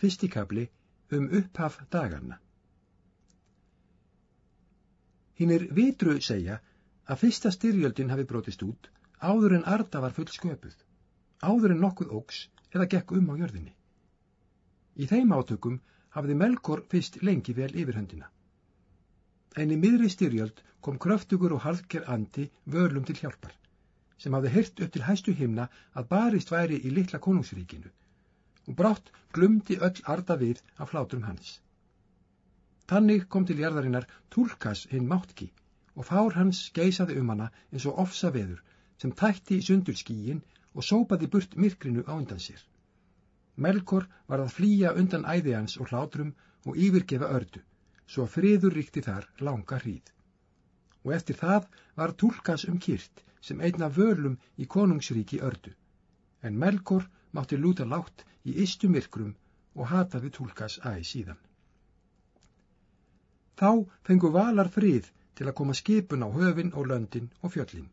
Fyrstikabli um upphaf daganna. Hinn er vitru segja að fyrsta styrjöldin hafi brotist út áður en Arda var full sköpuð, áður en nokkuð ógs eða gekk um á jörðinni. Í þeim átökum hafði Melkor fyrst lengi vel yfirhöndina. En í miðri styrjöld kom kröftugur og haldger andi vörlum til hjálpar, sem hafði hirt upp til hæstu himna að barist væri í litla konungsríkinu og brátt glumdi öll arda við af hlátrum hans. Tannig kom til jarðarinnar Tulkas hinn máttki og fár hans geisaði um hana eins og ofsa veður sem tætti sundur skíin og sópaði burt myrkrinu á undan sér. Melkor var að flýja undan æði hans og hlátrum og yfirgefa ördu, svo friður ríkti þar langa hríð. Og eftir það var Tulkas um kyrt sem einna vörlum í konungsríki ördu, en Melkor mátti lúta látt í ystu myrkrum og hataði Tulkas æg síðan. Þá fengu valar frið til að koma skipun á höfin og löndin og fjöllin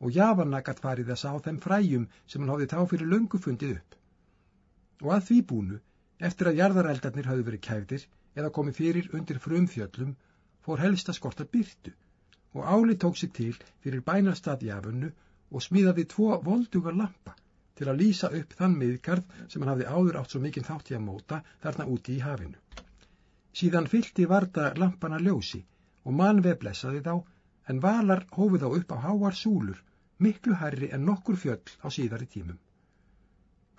og Javanna gatt farið að sá þeim fræjum sem hann háði þá fyrir löngu fundið upp. Og að því búnu, eftir að jarðareldarnir hafði verið kæftir eða komið fyrir undir frumfjöllum, fór helst að skorta byrtu og Áli tók sig til fyrir bænastad Javannu og smíðaði tvo volduga lampa til að lýsa upp þann miðgarð sem hann hafði áður átt svo mikinn þátt í að móta þarna úti í hafinu. Síðan fylgti varda lampana ljósi og manveg blessaði þá en valar hófið þá upp á háar súlur miklu herri en nokkur fjöll á síðari tímum.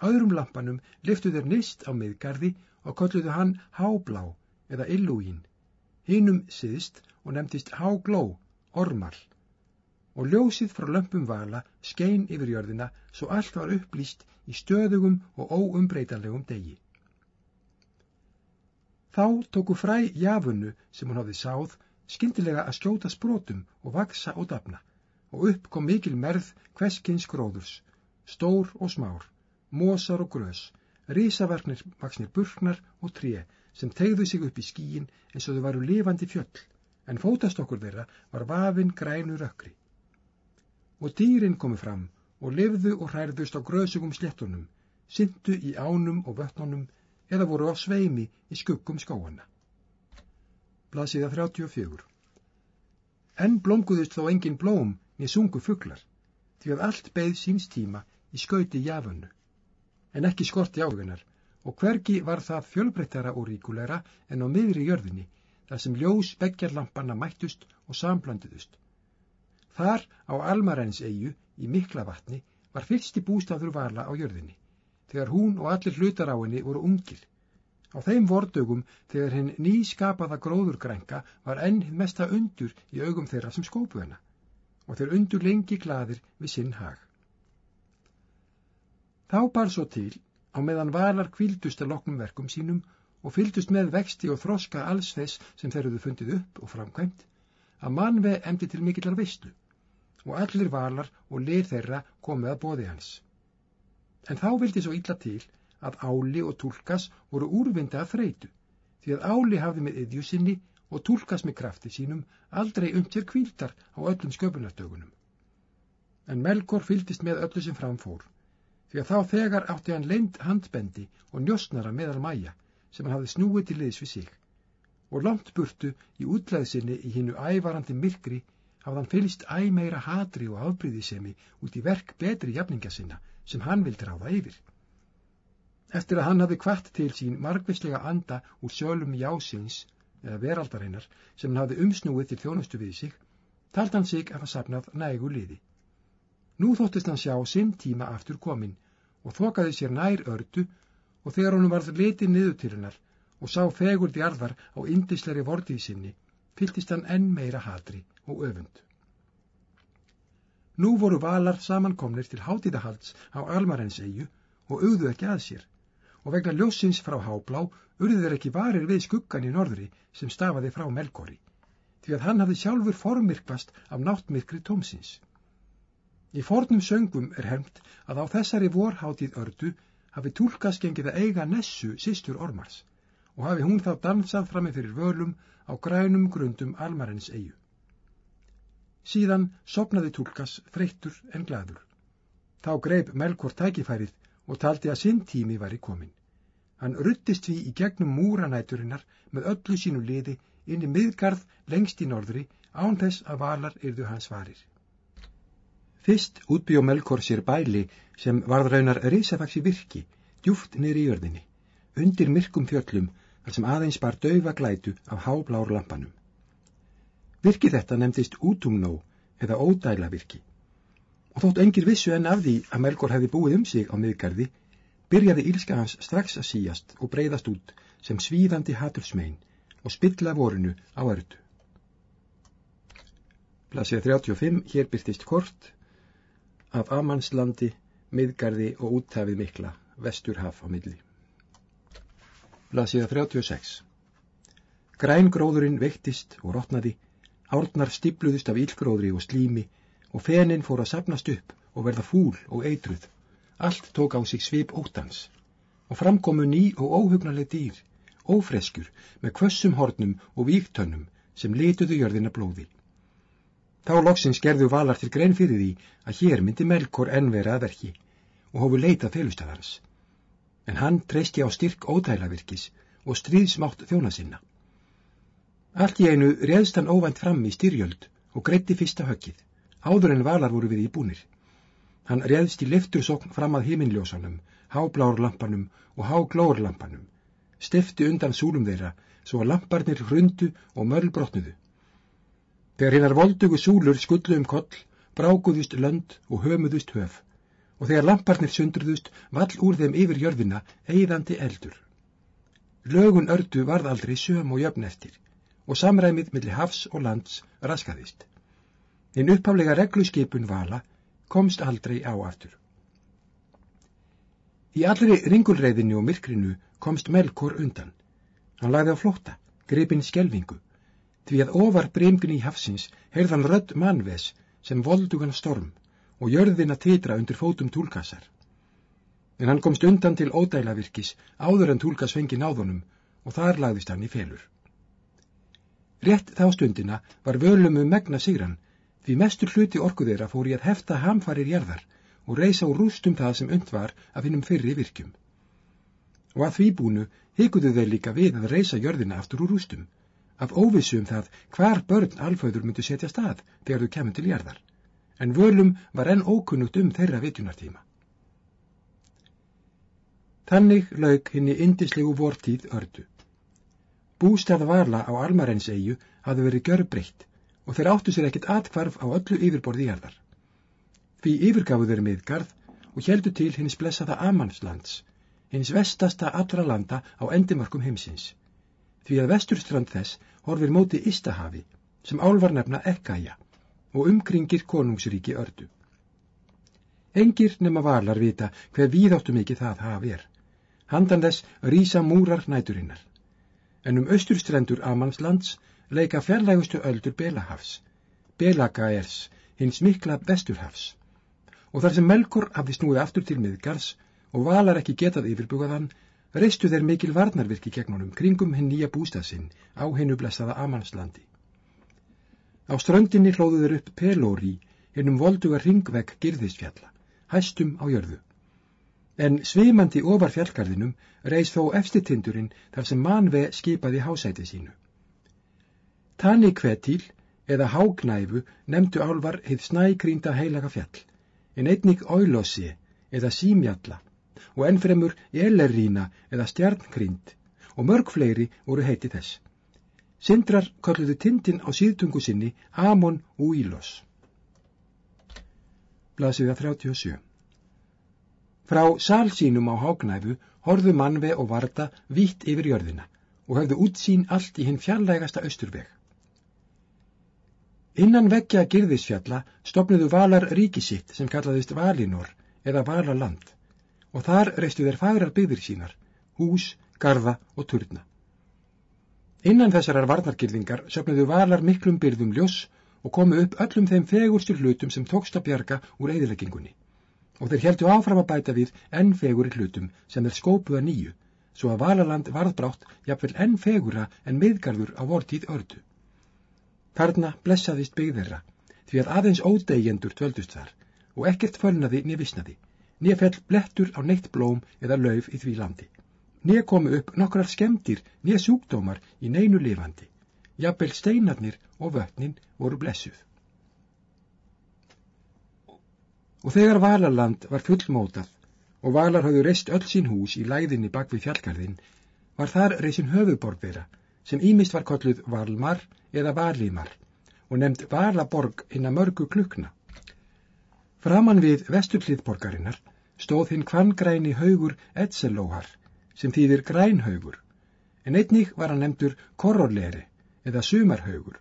Öðrum lampanum liftu þeir nýst á miðgarði og kolluðu hann háblá eða illúgin, hinum siðst og nefndist hágló, ormal og ljósið frá lömpum vala skein yfir jörðina svo allt var upplýst í stöðugum og óumbreytanlegum degi. Þá tóku fræ jafunnu sem hún hafði sáð skindilega að skjóta sprótum og vaksa og dafna. Og upp kom mikil merð hverskins gróðurs, stór og smár, mósar og grös, risavarnir vaksnir burknar og tré sem tegðu sig upp í skíin eins og þau varu lifandi fjöll. En fótast okkur þeirra var vafin grænu rökkri og dýrin komu fram og lifðu og hærðust á gröðsugum sléttunum, syndu í ánum og vötnunum eða voru á sveimi í skuggum skóana. Blasiða 34 Enn blómguðust þó engin blóm niður sungu fugglar, því að allt beigð síns tíma í skauti jafunnu, en ekki skorti áhugunar, og hvergi var það fjölbreyttara og ríkulegra en á miðri jörðinni, þar sem ljós beggjarlampanna mættust og samblönduðust. Þar á Almarens eigu í mikla vatni var fyrsti bústafur vala á jörðinni, þegar hún og allir hlutar á henni voru ungir. Á þeim vordögum þegar henn nýskapaða gróðurgrænka var enn mesta undur í augum þeirra sem skópu hennar og þeir undur lengi gladir við sinn hag. Þá bar svo til á meðan valar kvildust að loknum verkum sínum og fyldust með vexti og þroska alls þess sem þeir hefðu fundið upp og framkvæmt, að mannveg emdi til mikillar veistlu og allir valar og lið þeirra komið að bóði hans. En þá vildi svo illa til að Áli og Tulkas voru úrvinda að þreitu, því að Áli hafði með yðjú sinni og Tulkas með krafti sínum aldrei umt sér kvíldar á öllum sköpunastögunum. En Melkor fyldist með öllu sem framfór, því að þá þegar átti hann leint handbendi og njósnara meðal mæja sem hann hafði snúið til liðs við sig, og langt burtu í útlæðsinni í hinnu ævarandi myrkri hafðan fylst æg meira hatri og afbríðisemi út í verk betri jafninga sinna sem hann vild ráða yfir. Eftir að hann hafi kvart til sín margvislega anda úr sjölum jásins eða veraldarinnar sem hann hafi umsnúið til þjónustu við sig, talt hann sig að það sapnað nægu liði. Nú þóttist hann sjá sinn tíma aftur komin og þokaði sér nær ördu og þegar honum varð litið niður til hennar og sá fegur djarðar á indisleiri vortið sinni, fylltist hann enn meira hatri og öfund. Nú voru valar samankomnir til hátíðahalds á Almarens eigu og auðu ekki að sér og vegna ljósins frá háblá urðu þeir ekki varir við skuggan í norðri sem stafaði frá Melkori því að hann hafði sjálfur formyrkvast af náttmyrkri tómsins. Í fornum söngum er hermt að á þessari vorháttíð ördu hafi tólkast gengið að eiga nessu sístur ormars og hafi hún þá dansað frammi fyrir völum á grænum grundum Almarens eigu. Síðan sopnaði Tulkas þreyttur en gladur. Þá greip Melkor tækifærið og taldi að sinn tími var í komin. Hann ruttist því í gegnum múranæturinnar með öllu sínu liði inn í miðgarð lengst í norðri án þess að valar yrðu hans varir. Fyrst útbjó Melkor sér bæli sem varð raunar risafaksi virki, djúft niður í jörðinni, undir myrkum fjöllum þar sem aðeins bar daufa glætu af háblár lampanum. Virki þetta nefndist útumnó eða ódæla virki. Og þótt engir vissu enn af því að Melkor hefði búið um sig á miðgarði, byrjaði ílska hans strax að síjast og breyðast út sem svíðandi hatursmein og spilla vorinu á ördu. Plasið 35, hér byrtist kort af Amanslandi, miðgarði og úttafið mikla, vestur haf á milli. Blasiða 36 Grængróðurinn veiktist og rótnaði, árnar stibluðust af ílgróðri og slími og fenin fór að sapnast upp og verða fúl og eitruð. Allt tók á sig svip óttans og framkomu ný og óhugnaleg dýr, ófreskur með kvössum hornum og víktönnum sem lituðu jörðina blóði. Þá loksins gerðu valar til grein fyrir því að hér myndi Melkor enn vera að verki og hófu leitað felustafans. En hann treysti á styrk ódælavirkis og stríðsmátt þjóna sinna. Allt í einu reðst hann óvænt fram í styrjöld og greitti fyrsta höggið, áður en valar voru við í búnir. Hann reðst í liftursokn fram að himinljósanum, háblárlampanum og háglórlampanum, stifti undan súlum þeirra svo að lamparnir hrundu og mörlbrotnuðu. Þegar hinnar voldugu súlur skullu um koll, brákuðust lönd og hömuðust höf, og þegar lamparnir sundruðust vall úr þeim yfir jörðina eigðandi eldur. Lögun ördu varð aldrei söm og jöfn eftir, og samræmið millir hafs og lands raskaðist. Hinn upphaflega regluskipun vala komst aldrei á aftur. Í allri ringulreiðinu og myrkrinu komst Melkor undan. Hann lagði á flótta, gripinn skjelvingu því að ofar breymgni í hafsins heyrðan rödd mannves sem voldugan storm og jörðin að titra undir fótum túlkassar. En hann komst undan til ódælavirkis áður en túlkas fengi náðunum og þar lagðist hann í felur. Rétt þá stundina var völum um megna sigran því mestur hluti orkuðeira fór í að hefta hamfarir jærðar og reysa úr rústum það sem und var af hinnum fyrri virkjum. Og að því búnu hikuðu þeir líka við að reysa jörðina aftur úr rústum af óvissu um það hvar börn alföður myndu setja stað þegar þau kemur til jarðar, en völum var enn ókunnugt um þeirra vitjunartíma. Þannig laug henni indislegu vortíð ördu. Bústað varla á Almarenseyju hafði verið görbreytt og þeir áttu sér ekkit atkvarf á öllu yfirborði jarðar. Því yfirgafu þeir miðgarð og heldu til hins blessaða Amanslands, hins vestasta allra landa á endimarkum heimsins því að vesturstrand þess horfir móti Ístahafi sem álvar nefna Ekkaja og umkringir konungsríki ördu. Engir nema valar vita hver víðáttu mikið það hafi er. Handan þess rýsa múrar næturinnar. En um austurstrendur Amanslands leika fjarlægustu öldur Belahafs, Belagaers, hins mikla vesturhafs. Og þar sem Melkor hafði snúið aftur til miðgars og valar ekki getað yfirbugaðan, reistu þeir mikil varnarvirki gegn honum kringum hinn nýja bústaðsinn á hennu blessaða Amanslandi. Á ströndinni hlóðu þeir upp Pelóri, hennum volduga ringvegg girðisfjalla, hæstum á jörðu. En svimandi ofar fjallgarðinum reys þó efstitindurinn þar sem manve skipaði hásæti sínu. Tanni kvetil eða hágnæfu nefndu álvar heið snækrínda heilaga fjall, en einnig ólossi eða símjalla og ennfremur Elerrína eða Stjarnkrind og mörg fleiri voru heiti þess. Sindrar kalluðu tindin á síðtungu sinni Amon Úílos. Blasiða 37 Frá salsínum á hágnæfu horðu mannve og varda vitt yfir jörðina og höfðu útsín allt í hinn fjallægasta austurveg. Innan vekkja girðisfjalla stopnuðu valar ríkisitt sem kallaðist Valinor eða Valaland og þar reistu þeir fagrar byggðir sínar, hús, garda og turna. Innan þessarar varnarkirðingar söfnuðu valar miklum byrðum ljós og komu upp öllum þeim fegurstur hlutum sem tókst að bjarga úr eðileggingunni og þeir heldu áfram að bæta við enn fegurir hlutum sem þeir skópuða nýju, svo að valaland varðbrátt jafnvel enn fegura en miðgarður á vortíð ördu. Þarna blessaðist byggðirra, því að aðeins ódegjendur tvöldust þar og ekkert fölnaði niður visnaði nýjafell blettur á neitt blóm eða lauf í því landi. Nýja komu upp nokkrar skemdir, nýja sjúkdómar í neinu lifandi. Jafnvel steinarnir og vötnin voru blessuð. Og þegar Valaland var fullmótað og Valar hafðu reist öll sín hús í læðinni bak við fjallgarðin, var þar reisin höfuborg þeirra, sem ímist var kolluð Valmar eða Valimar og nefnd Valaborg hinn að mörgu klukna. Framan við vesturliðborgarinnar stóð hinn kvangræni haugur Etzelóhar, sem þýðir grænhaugur, en einnig var hann nefndur Kororleri eða Sumarhaugur.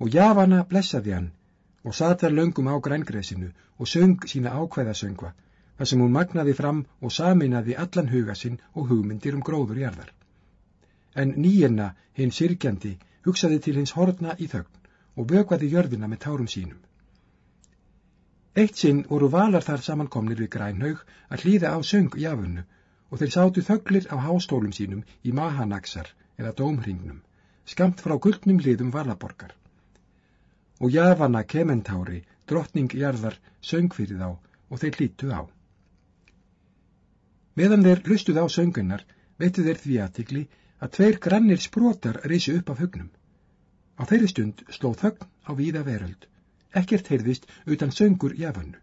Og Javana blessaði hann og satar löngum á grængresinu og söng sína ákveðasöngva, þar sem hún magnaði fram og saminaði allan huga sinn og hugmyndir um gróður jarðar. En nýjena, hinn sirkjandi, hugsaði til hins horfna í þögn og bögvaði jörðina með tárum sínum. Eitt sinn voru valar þar samankomnir við grænhaug að hlýða á söng jafunnu og þeir sátu þöglir á hástólum sínum í Mahanaksar eða Dómhringnum, skamt frá guldnum liðum valaborgar. Og Javana Kementári, drottning jarðar, söng fyrir þá og þeir hlýttu á. Meðan þeir lustuð á söngunnar, veitu þeir því aðtikli að tveir grannir sprótar reysi upp af hugnum. Á þeirri stund sló þögn á víða veröld. Ekkert heyrðist utan söngur Javannu.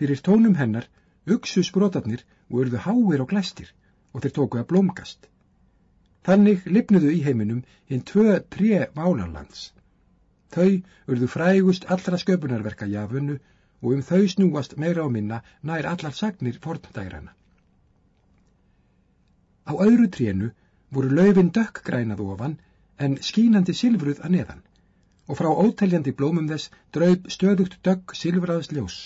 Fyrir tónum hennar uksu sprótarnir og urðu háir og glæstir og þeir tóku að blómgast. Þannig lipnuðu í heiminum hinn tvö tré válarlands. Þau urðu frægust allra sköpunarverka Javannu og um þau snúast meira á minna nær allar sagnir forndægrana. Á öðru trénu voru laufin dökkgrænað ofan en skínandi silfruð að neðan og frá óteljandi blómum þess draub stöðugt dögg silfraðs ljós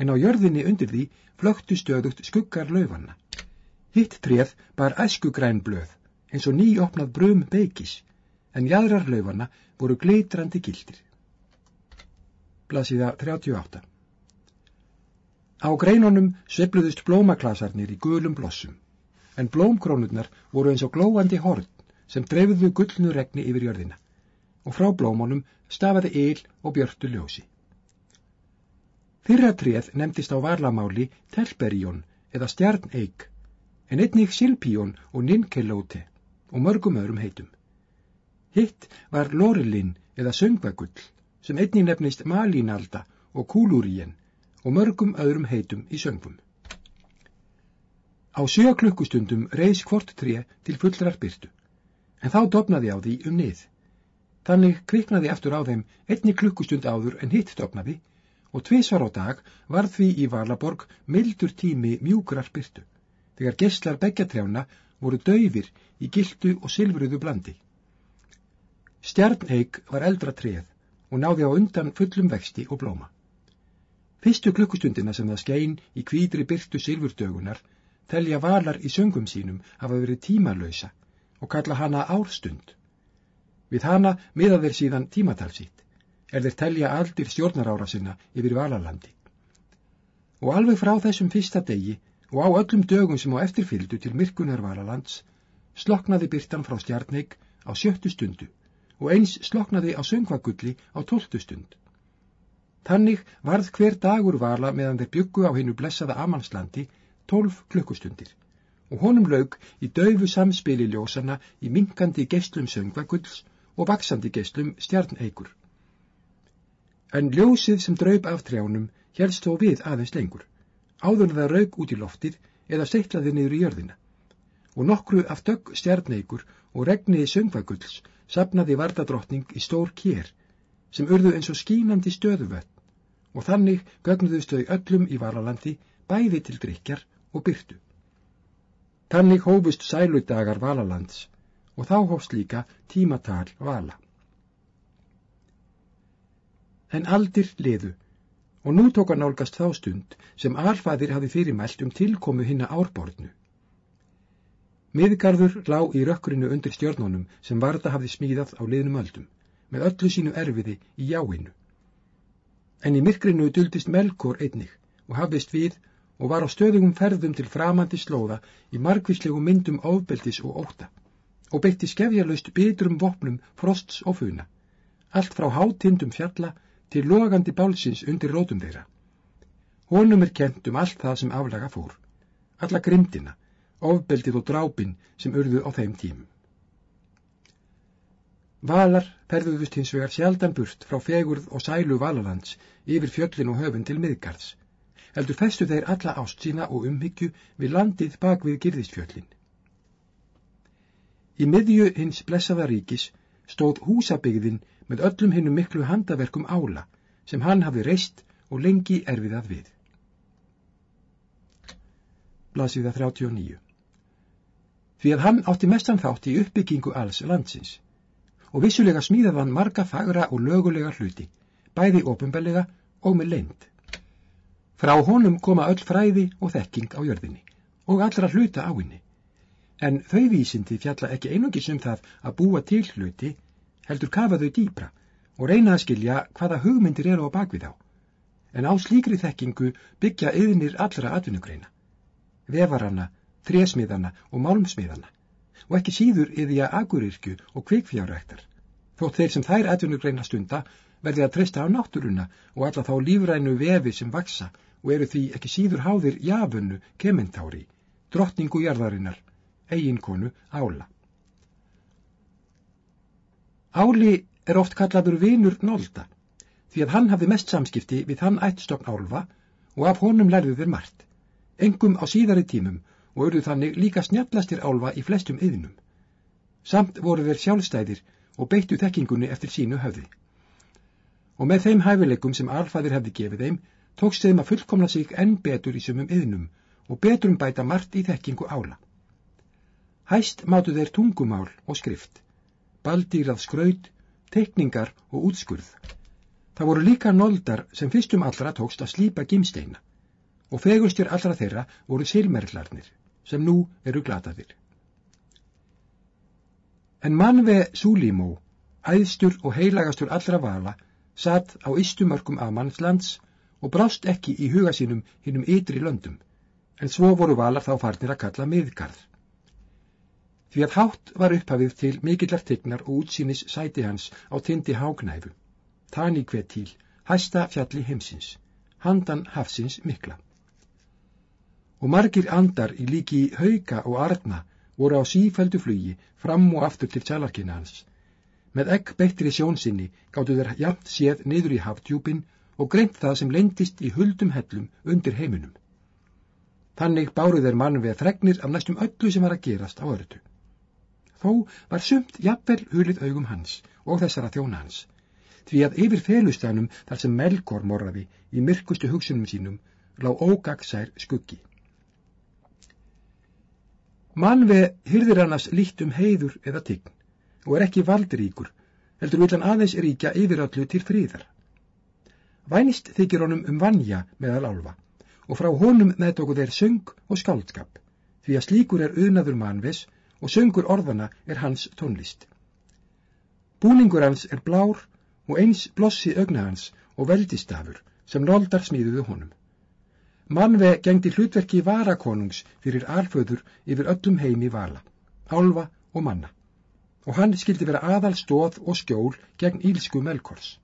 en á jörðinni undir því flöktu stöðugt skuggar laufanna. Hitt tréð bar æskugræn blöð eins og nýopnað brum beikis en jæðrar laufanna voru glitrandi gildir. Blasiða 38 Á greinunum svepluðust blómaklasarnir í gulum blossum en blómkrónurnar voru eins og glóandi horn sem dreifðu gullnu regni yfir jörðina og frá blómunum stafaði eil og björtu ljósi. Fyrra treð nefndist á varlamáli telperjón eða stjarneik en einnig silpjón og ninkelóte og mörgum öðrum heitum. Hitt var lorelin eða söngvagull sem einnig nefnist malínalda og kúlúríen og mörgum öðrum heitum í söngvum. Á sjö klukkustundum reys hvort tré til fullrar byrtu, en þá dopnaði á því um nið. Þannig kviknaði aftur á þeim einni klukkustund áður en hitt dopnaði og tvísvar á dag var því í Valaborg mildur tími mjúkrar byrtu, þegar gesslar beggjatrjána voru döyfir í gildu og silfruðu blandi. Stjarneik var eldra treð og náði á undan fullum vexti og blóma. Fyrstu klukkustundina sem það skein í kvídri byrtu silfurdögunar telja valar í söngum sínum hafa verið tímalösa og kalla hana árstund. Við hana miða þeir síðan tímatalsýtt, er þeir telja aldir stjórnarára sinna yfir valalandi. Og alveg frá þessum fyrsta degi og á öllum dögum sem á eftirfyldu til myrkunar valalands, sloknaði byrtan frá stjarneik á sjöttu stundu og eins sloknaði á söngvagulli á tóltu stund. Þannig varð hver dagur vala meðan þeir byggu á hennu blessaða Amanslandi tólf klukkustundir og honum laug í daufu samspili ljósana í minkandi gestlum söngvagulls og vaksandi gestlum stjarneigur. En ljósið sem draub af trjánum helst þó við aðeins lengur, áður það raug út í loftið eða seittlaði niður í jörðina. Og nokkru af dögg stjarneigur og regniði söngvagulls sapnaði vardadrottning í stór kér, sem urðu eins og skínandi stöðuvöld og þannig gögnuðust þau öllum í Valalandi bæði til drikjar og byrtu. Þannig hófust sæludagar Valalands og þá hófst líka tímatal Vala. En aldir liðu og nú tók að nálgast þá stund sem alfaðir hafi fyrirmælt um tilkomu hinna árborðnu. Miðgarður lá í rökkrinu undir stjórnunum sem Varda hafði smíðað á liðnum öldum, með öllu sínu erfiði í jáinu. En í myrkrinu duldist Melkor einnig og hafðist við og var á stöðugum ferðum til framandi slóða í margvíslegum myndum ofbeldis og óta og beitti skefjarlaust bitrum vopnum frosts og funa, allt frá hátindum fjalla til logandi bálsins undir rótum þeirra. Honum er kent um allt það sem aflaga fór, alla grimdina ofbeldið og drápin sem urðu á þeim tímum. Valar perðuðust hins vegar sjaldan burt frá fegurð og sælu Valalands yfir fjöllin og höfun til miðgarðs. Heldur festu þeir alla ást sína og umhyggju við landið bak við girðisfjöllin. Í miðju hins blessaða ríkis stóð húsabygðin með öllum hinnum miklu handaverkum ála sem hann hafi reist og lengi erfiðað við. Blasiða 39 Því að hann átti mestan þátt í uppbyggingu alls landsins og vissulega smíðað hann marga fagra og lögulega hluti, bæði ofinbellega og með leind. Frá honum koma öll fræði og þekking á jörðinni og allra hluta á henni. En þau vísindi fjalla ekki einungis um það að búa til hluti, heldur kafa þau dýpra og reyna að skilja hvaða hugmyndir eru á bakvið á. En á slíkri þekkingu byggja yðinir allra atvinnugreina, vefaranna, trésmiðana og málmsmiðana og ekki síður yfir að agurirkju og kvikfjárræktar. Þótt þeir sem þær atvinnugreina stunda verði að treysta á náttúruna og alla þá lífrænu vefi sem vaksa og eru því ekki síður háðir jafunu kementári, drottningu jarðarinnar, eiginkonu Ála. Áli er oft kallaður vinur Nólda því að hann hafði mest samskipti við hann ættstokn Álfa og af honum lærðu þeir margt, engum á síðari tímum og urðu þannig líka snjallastir álfa í flestum yðnum. Samt voru þeir sjálfstæðir og beittu þekkingunni eftir sínu höfði. Og með þeim hæfileikum sem alfæðir hefði gefið þeim, tókst þeim að fullkomna sig enn betur í sumum yðnum og betrum bæta margt í þekkingu ála. Hæst mátu þeir tungumál og skrift, baldýrað skraut, tekningar og útskurð. Það voru líka noldar sem fyrstum allra tókst að slípa gimsteina og fegustur allra þeirra voru silmerlarnir sem nú eru glataðir. En mannve Súlímó, æðstur og heilagastur allra vala, satt á ystumörkum af mannslands og brást ekki í huga sínum hinnum ytri löndum, en svo voru valar þá farnir að kalla miðgarð. Því að hátt var upphafið til mikillar tignar og útsýnis sæti hans á tindi hágnæfu, tani hver til, hæsta fjalli heimsins, handan hafsins mikla og margir andar í líki hauka og arna voru á sífældu flugi fram og aftur til tjalarkina hans. Með egg beittri sjónsinni gáttu þeir jafnt séð niður í haftjúpin og greint það sem lendist í huldum hellum undir heiminum. Þannig báru þeir mann við fregnir af næstum öllu sem var að gerast á ördu. Þó var sumt jafnvel hulið augum hans og þessara þjóna hans, því að yfir felustanum þar sem Melkor morraði í myrkustu hugsunum sínum lág ógagsær skuggi. Manve hyrðir annars líkt um heiður eða tign og er ekki valdríkur, heldur vil hann aðeins ríkja yfir allu til fríðar. Vænist þykir honum um vanja meðal álfa og frá honum meðtóku þeir söng og skáldskap, því að slíkur er auðnaður manves og söngur orðana er hans tónlist. Búningur hans er blár og eins blossi augna hans og veldistafur sem noldar smíðuðu honum. Manve gengdi hlutverki varakonungs fyrir alföður yfir öllum heimi vala, álfa og manna, og hann skildi vera aðal stóð og skjól gegn ílsku melkors.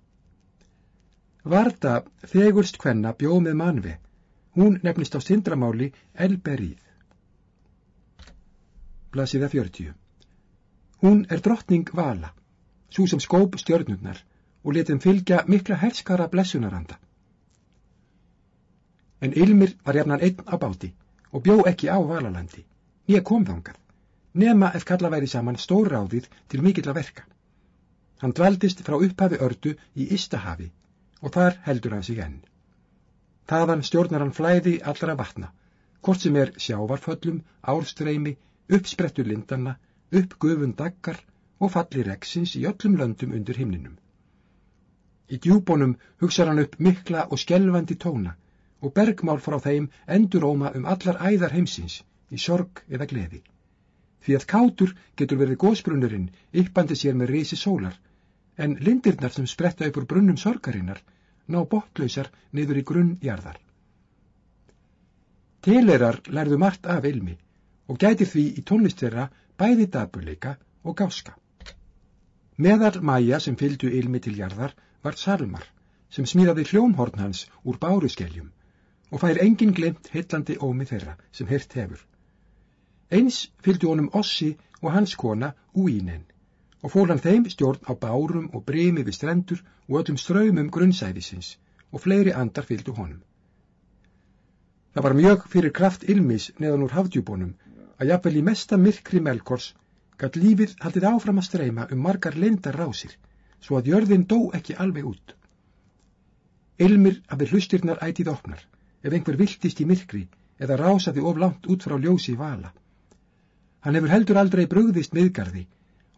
Varda þegurst hvenna bjóð með manve, hún nefnist á syndramáli Elberið. Blasiða 40 Hún er drottning vala, svo sem skóp stjörnurnar og letum fylgja mikla herskara blessunaranda en Ilmir var jafnan einn á báti og bjó ekki á Valalandi. Ég kom þangað, nema ef kalla væri saman stórráðið til mikill að verka. Hann dvaldist frá upphafi ördu í Ístahafi og þar heldur hann sig enn. Þaðan stjórnar hann flæði allra vatna, hvort sem er sjávarföllum, árstreymi, uppsprettu lindanna, uppgöfun daggar og falli reksins í öllum löndum undir himninum. Í djúbónum hugsa hann upp mikla og skjelvandi tóna og bergmál frá þeim enduróma um allar æðar heimsins í sorg eða gleði. Því að kátur getur verið gósbrunnurinn yppandi sér með reysi sólar, en lindirnar sem spretta upp úr brunnum sorgarinnar ná botlausar niður í grunn jarðar. Telerar lærðu margt af ilmi og gæti því í tónlist þeirra bæði dabuleika og gáska. Meðal mæja sem fylgdu ilmi til jarðar var Salmar sem smíðaði hljómhorn hans úr báruskeljum og fær engin glemt heillandi ómi þeirra sem hirt hefur. Eins fylgdi honum Ossi og hans kona Úínen og fól hann þeim stjórn á bárum og bremi við strendur og öllum ströymum grunnsæðisins og fleiri andar fylgdu honum. Það var mjög fyrir kraft ilmis neðan úr hafdjúbónum að jafnvel í mesta myrkri melkors gætt lífið haldið áfram að streyma um margar lendar rásir svo að jörðin dó ekki alveg út. Ilmir við hlustirnar ætið opnar ef einhver viltist í myrkri eða rásaði of langt út frá ljósi vala. Hann hefur heldur aldrei brugðist miðgarði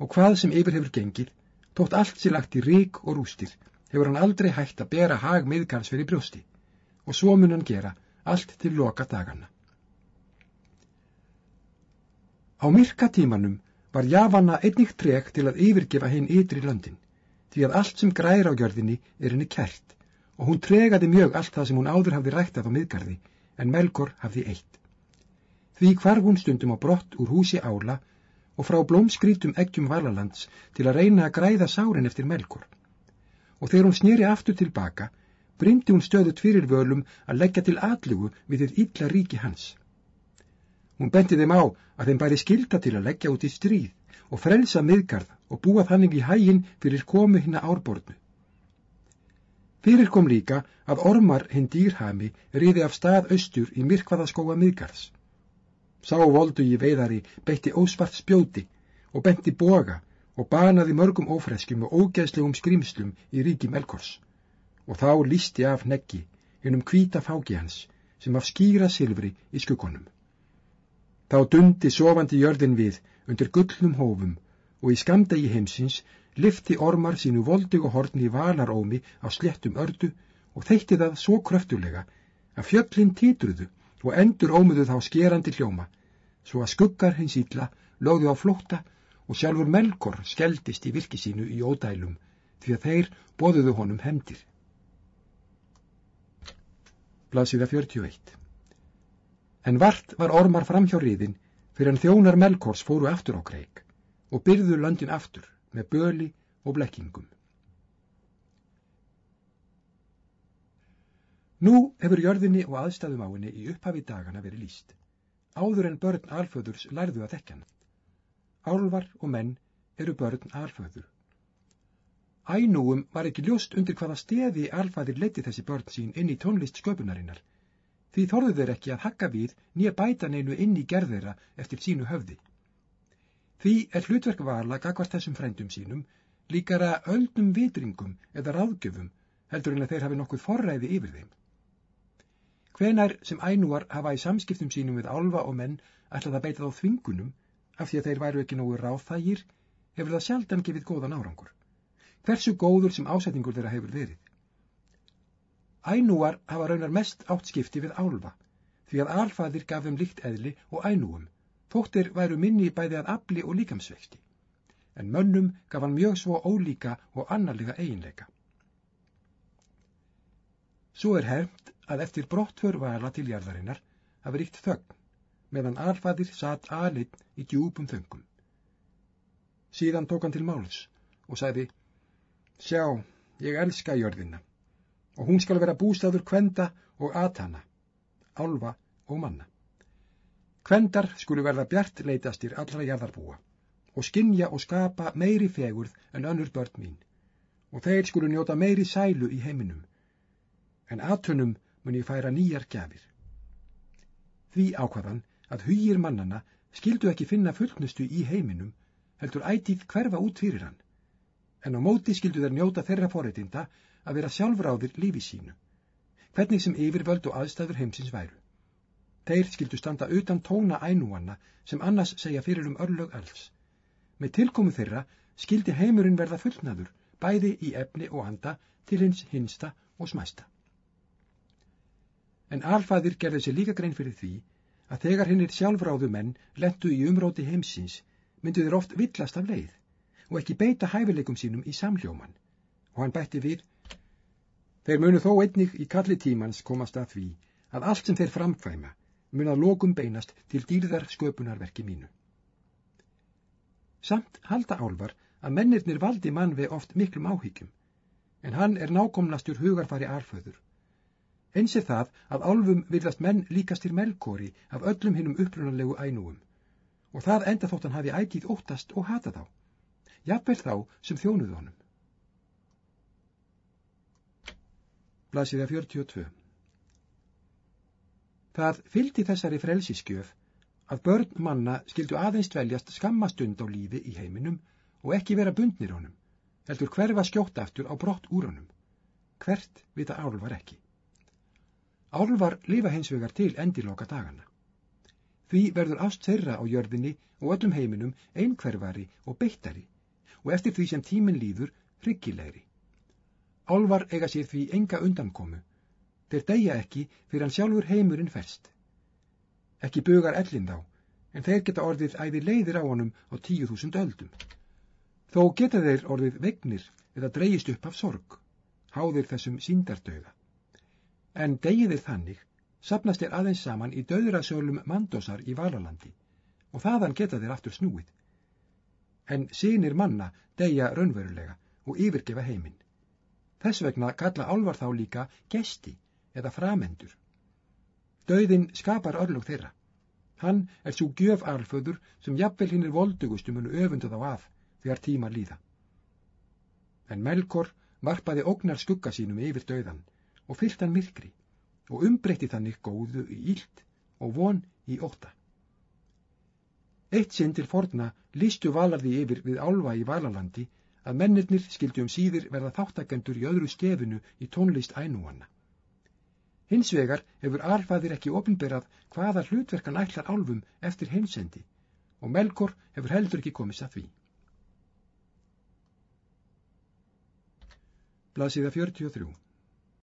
og hvað sem yfir hefur gengið, tótt allt sér lagt í rík og rústir, hefur hann aldrei hægt að bera hag miðgarðs fyrir brjósti og svo mun hann gera allt til loka daganna. Á myrka tímanum var Javanna einnig trek til að yfirgefa hinn ytri löndin, því að allt sem græri á gjörðinni er henni kært og hún tregaði mjög allt það sem hún áður hafði ræktað á miðgarði, en Melkor hafði eitt. Því hvarf hún stundum á brott úr húsi ála og frá blómskrítum eggjum valalands til að reyna að græða sárin eftir Melkor. Og þegar hún snýri aftur tilbaka, brindi hún stöðut fyrir völum að leggja til atlugu við þið illa ríki hans. Hún bendi þeim á að þeim bæri skilda til að leggja út í stríð og frelsa miðgarð og búa þannig í hægin fyrir komu hinn að árbornu. Fyrir kom líka að ormar hinn dýrhami riði af stað austur í myrkvaðaskóa miðgarðs. Sá voldu í veiðari beitti ósvart spjóti og benti boga og banaði mörgum ófreskjum og ógeðslegum skrýmslum í ríki Melkors og þá lísti af neggi innum kvíta fáki hans sem af skýra silfri í skuggonum. Þá dundi sofandi jörðin við undir gullnum hófum og í skamdegi heimsins lifti ormar sínu voldugu horni í valarómi á slettum ördu og þeitti það svo kröftulega að fjöllin týtruðu og endur ómuðu þá skerandi hljóma, svo að skuggar hins ítla lögðu á flótta og sjálfur Melkor skeldist í virki sínu í ódælum því að þeir boðuðu honum hendir. Blasiða 41 En vart var ormar framhjá riðin fyrir en þjónar Melkors fóru aftur á kreik og byrðu löndin aftur með böli og blekkingum. Nú hefur jörðinni og aðstæðum á henni í upphafi dagana verið líst. Áður en börn alföðurs lærðu að þekkan. Álvar og menn eru börn alföður. Ænúum var ekki ljóst undir hvaða stefi alfæðir leti þessi börn sín inn í tónlist sköpunarinnar. Því þorðu þeir ekki að hakka við nýja bæta neinu inn í gerðeira eftir sínu höfði. Því er hlutverk vala gagvart þessum frændum sínum líkara öldum vitringum eða ráðgjöfum heldur en að þeir hafi nokkuð forræði yfir þeim. Hvenar sem ænúar hafa í samskiptum sínum við álfa og menn ætla það beita þá þvingunum af því að þeir væru ekki nógu ráðþægir hefur það sjaldan gefið góðan árangur. Hversu góður sem ásetningur þeirra hefur verið. Ænúar hafa raunar mest átt skipti við álfa því að alfaðir gaf þeim líkt eðli og ænúum Þóttir væru minni bæði að afli og líkamsvexti, en mönnum gaf hann mjög svo ólíka og annarlega eiginleika. Svo er hermt að eftir brottför vala til jarðarinnar hafi ríkt þögn, meðan alfaðir satt alinn í djúpum þöngum. Síðan tók hann til máls og sagði, Sjá, ég elska jörðina og hún skal vera bústaður kvenda og atana, álfa og manna. Kvendar skulu verða bjart leitastir allra jarðarbúa og skinja og skapa meiri fegurð en önnur börn mín og þeir skulu njóta meiri sælu í heiminum en aðtunum mun ég færa nýjar gjafir. Því ákvaðan að hugir mannana skildu ekki finna fullnustu í heiminum heldur ætið hverfa út fyrir hann en á móti skildu þeir njóta þeirra forreitinda að vera sjálfráðir lífi sínu hvernig sem yfirvöld og aðstæður heimsins væru. Þeir skildu standa utan tóna ænúanna sem annars segja fyrir um örlög alls. Með tilkomu þeirra skildi heimurinn verða fullnaður, bæði í efni og anda til hins hinsta og smæsta. En alfæðir gerði sér líka grein fyrir því að þegar hinnir sjálfráðu menn lendu í umróti heimsins myndu þeir oft villast af leið og ekki beita hæfileikum sínum í samljóman og hann bætti við Þeir munu þó einnig í kalli tímans komast að því að allt sem þeir framkvæma mun að lokum beinast til dýrðar sköpunarverki mínu. Samt halda álvar að mennirnir valdi mann við oft miklum áhyggjum, en hann er nákomlastur hugarfari alföður. Eins er það að álfum virðast menn líkastir melkóri af öllum hinnum upprunalegu ænúum og það enda þótt hann hafi ægið óttast og hata þá, jafnvel þá sem þjónuðu honum. Blasiða 42 Það fyldi þessari frelsiskjöf að börn manna skildu aðeins dveljast skammastund á lífi í heiminum og ekki vera bundnir honum, heldur hverfa skjótt aftur á brott úr honum. Hvert vita álvar ekki. Álvar lifa hins vegar til endiloka dagana. Því verður ást þeirra á jörðinni og öllum heiminum einhverfari og beittari og eftir því sem tímin líður hryggilegri. Álvar eiga sér því enga undankomu. Þeir deyja ekki fyrir hann sjálfur heimurinn ferst. Ekki bugar ellin þá, en þeir geta orðið æði leiðir á honum á tíu þúsund öldum. Þó geta þeir orðið vegnir eða dreyist upp af sorg, háðir þessum síndardauða. En degiðir þannig sapnast þeir aðeins saman í döðrasölum mandosar í Valalandi og þaðan geta þeir aftur snúið. En sínir manna deyja raunverulega og yfirgefa heiminn. Þess vegna kalla álvar þá líka gesti eða framendur. Dauðin skapar örlug þeirra. Hann er svo gjöf alföður sem jafnvel hinn er voldugustum en öfundu þá af þegar tíma líða. En Melkor varpaði ógnar skugga sínum yfir dauðan og fyllt hann myrkri og umbreytti þannig góðu í ílt og von í óta. Eitt sinn til forna listu valarði yfir við álva í Valalandi að mennirnir skildi um síðir verða þáttakendur í öðru skefinu í tónlist ænúanna. Hins vegar hefur alfaðir ekki ofinberað hvaða hlutverkan ætlar álfum eftir heimsendi og Melkor hefur heldur ekki komist að því. Blasiða 43